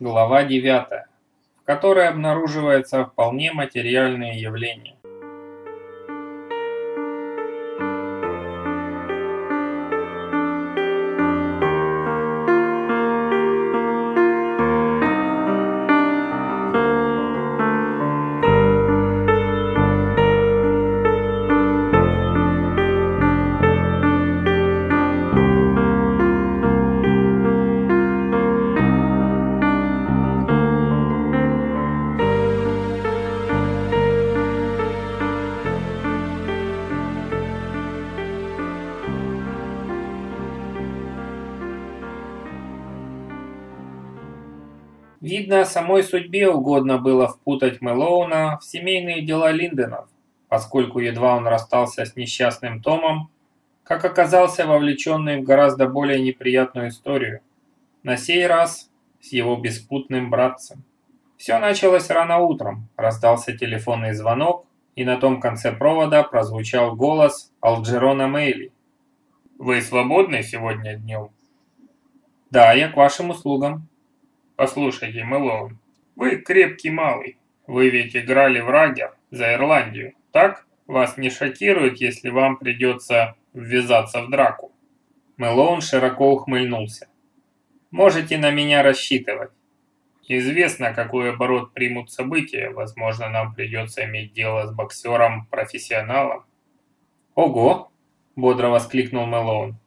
Глава 9, в которой обнаруживаются вполне материальные явления. Видно, самой судьбе угодно было впутать Мэлоуна в семейные дела Линденов, поскольку едва он расстался с несчастным Томом, как оказался вовлеченный в гораздо более неприятную историю. На сей раз с его беспутным братцем. Все началось рано утром, раздался телефонный звонок, и на том конце провода прозвучал голос Алджерона Мейли. «Вы свободны сегодня днем?» «Да, я к вашим услугам». Послушайте, Мэлоун, вы крепкий малый. Вы ведь играли в рагер за Ирландию, так? Вас не шокирует, если вам придется ввязаться в драку?» Мэлоун широко ухмыльнулся. «Можете на меня рассчитывать. Известно, какой оборот примут события. Возможно, нам придется иметь дело с боксером-профессионалом». «Ого!» – бодро воскликнул Мэлоун.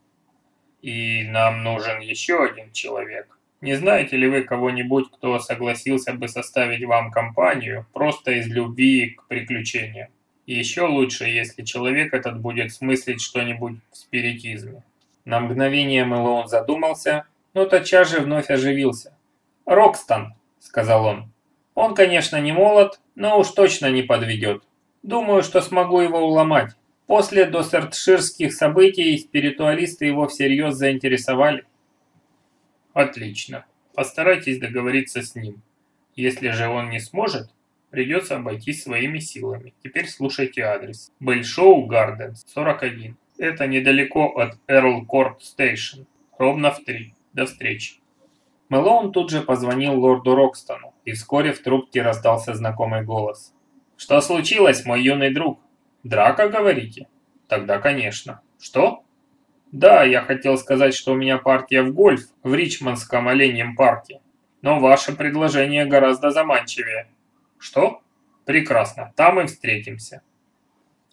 «И нам нужен еще один человек. Не знаете ли вы кого-нибудь, кто согласился бы составить вам компанию просто из любви к приключениям? Еще лучше, если человек этот будет смыслить что-нибудь в спиритизме. На мгновение Мэлоун задумался, но тотчас же вновь оживился. «Рокстон», — сказал он. «Он, конечно, не молод, но уж точно не подведет. Думаю, что смогу его уломать. После дорсетширских событий спиритуалисты его всерьез заинтересовали. Отлично. Постарайтесь договориться с ним. Если же он не сможет, придется обойтись своими силами. Теперь слушайте адрес. Бэльшоу Гарденс, 41. Это недалеко от Эрл Корт Стейшн. Ровно в 3. До встречи. Мэлоун тут же позвонил лорду Рокстону, и вскоре в трубке раздался знакомый голос. «Что случилось, мой юный друг? Драка, говорите? Тогда, конечно. Что? Да, я хотел сказать, что у меня партия в гольф в Ричмондском оленьем парке. Но ваше предложение гораздо заманчивее. Что? Прекрасно, там и встретимся.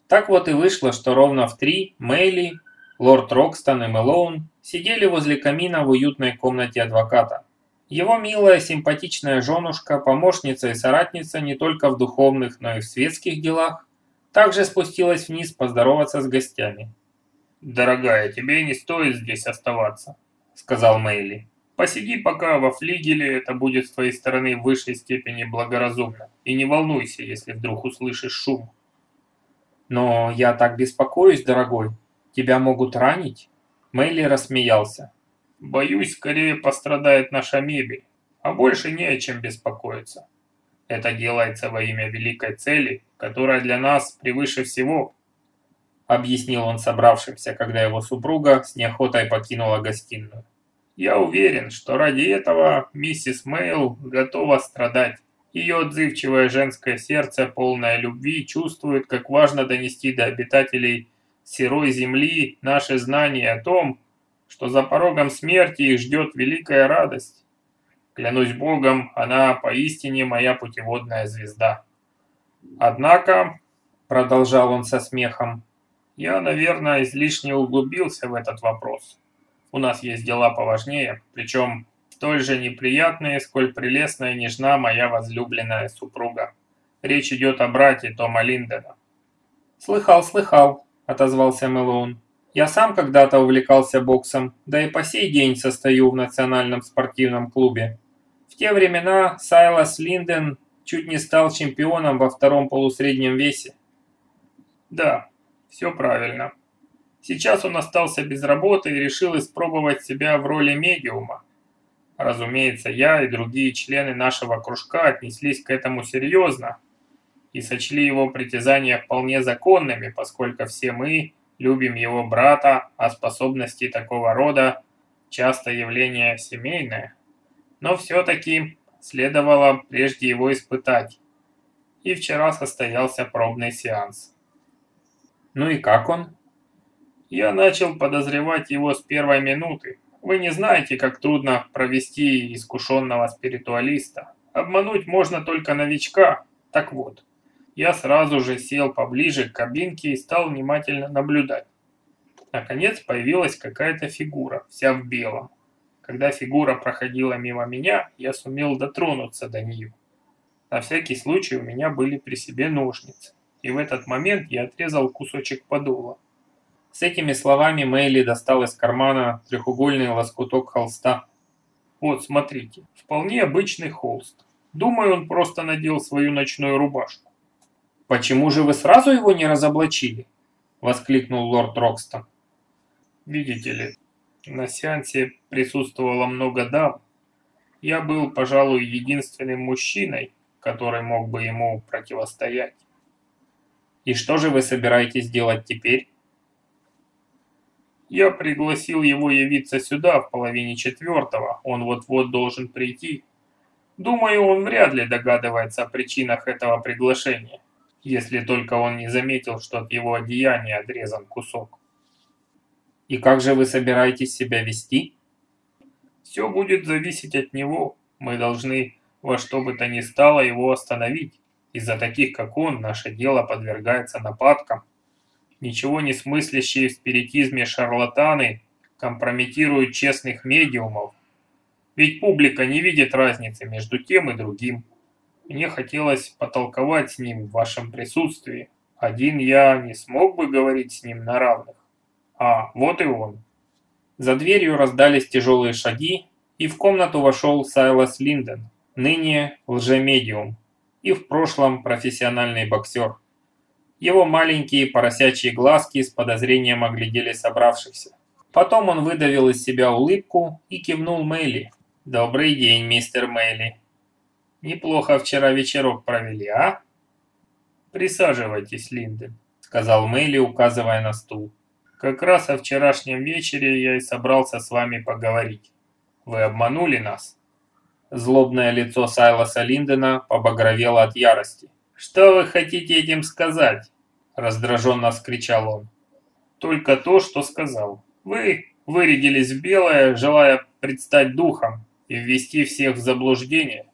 Так вот и вышло, что ровно в три Мэйли, лорд Рокстон и Мэлоун сидели возле камина в уютной комнате адвоката. Его милая, симпатичная женушка, помощница и соратница не только в духовных, но и в светских делах, также спустилась вниз поздороваться с гостями. «Дорогая, тебе не стоит здесь оставаться», — сказал Мэйли. «Посиди пока во флигеле, это будет с твоей стороны в высшей степени благоразумно. И не волнуйся, если вдруг услышишь шум». «Но я так беспокоюсь, дорогой. Тебя могут ранить?» Мэйли рассмеялся. «Боюсь, скорее пострадает наша мебель, а больше не о чем беспокоиться. Это делается во имя великой цели, которая для нас превыше всего» объяснил он собравшимся, когда его супруга с неохотой покинула гостиную. «Я уверен, что ради этого миссис Мэйл готова страдать. Ее отзывчивое женское сердце, полное любви, чувствует, как важно донести до обитателей сырой земли наши знания о том, что за порогом смерти их ждет великая радость. Клянусь Богом, она поистине моя путеводная звезда. Однако, продолжал он со смехом, я, наверное, излишне углубился в этот вопрос. У нас есть дела поважнее, причем столь же неприятные, сколь прелестная и нежна моя возлюбленная супруга. Речь идет о брате Тома Линдена. «Слыхал, слыхал», — отозвался Мэлоун. «Я сам когда-то увлекался боксом, да и по сей день состою в национальном спортивном клубе. В те времена Сайлас Линден чуть не стал чемпионом во втором полусреднем весе». «Да, все правильно. Сейчас он остался без работы и решил испробовать себя в роли медиума. Разумеется, я и другие члены нашего кружка отнеслись к этому серьезно и сочли его притязания вполне законными, поскольку все мы любим его брата, а способности такого рода часто явление семейное. Но все-таки следовало прежде его испытать. И вчера состоялся пробный сеанс. Ну и как он? Я начал подозревать его с первой минуты. Вы не знаете, как трудно провести искушенного спиритуалиста. Обмануть можно только новичка. Так вот, я сразу же сел поближе к кабинке и стал внимательно наблюдать. Наконец появилась какая-то фигура, вся в белом. Когда фигура проходила мимо меня, я сумел дотронуться до нее. На всякий случай у меня были при себе ножницы, и в этот момент я отрезал кусочек подола. С этими словами Мэйли достал из кармана трехугольный лоскуток холста. Вот, смотрите, вполне обычный холст. Думаю, он просто надел свою ночную рубашку. «Почему же вы сразу его не разоблачили?» — воскликнул лорд Рокстон. «Видите ли, на сеансе присутствовало много дам. Я был, пожалуй, единственным мужчиной, который мог бы ему противостоять». «И что же вы собираетесь делать теперь?» «Я пригласил его явиться сюда в половине четвертого, он вот-вот должен прийти. Думаю, он вряд ли догадывается о причинах этого приглашения если только он не заметил, что от его одеяния отрезан кусок. И как же вы собираетесь себя вести? Все будет зависеть от него. Мы должны во что бы то ни стало его остановить. Из-за таких, как он, наше дело подвергается нападкам. Ничего не смыслящие в спиритизме шарлатаны компрометируют честных медиумов. Ведь публика не видит разницы между тем и другим. Мне хотелось потолковать с ним в вашем присутствии. Один я не смог бы говорить с ним на равных. А, вот и он. За дверью раздались тяжелые шаги, и в комнату вошел Сайлас Линден, ныне лжемедиум, и в прошлом профессиональный боксер. Его маленькие поросячьи глазки с подозрением оглядели собравшихся. Потом он выдавил из себя улыбку и кивнул Мэйли. «Добрый день, мистер Мэйли. Неплохо вчера вечерок провели, а? Присаживайтесь, Линден, сказал Мэйли, указывая на стул. Как раз о вчерашнем вечере я и собрался с вами поговорить. Вы обманули нас. Злобное лицо Сайлоса Линдена побагровело от ярости. «Что вы хотите этим сказать?» – раздраженно вскричал он. «Только то, что сказал. Вы вырядились в белое, желая предстать духом и ввести всех в заблуждение.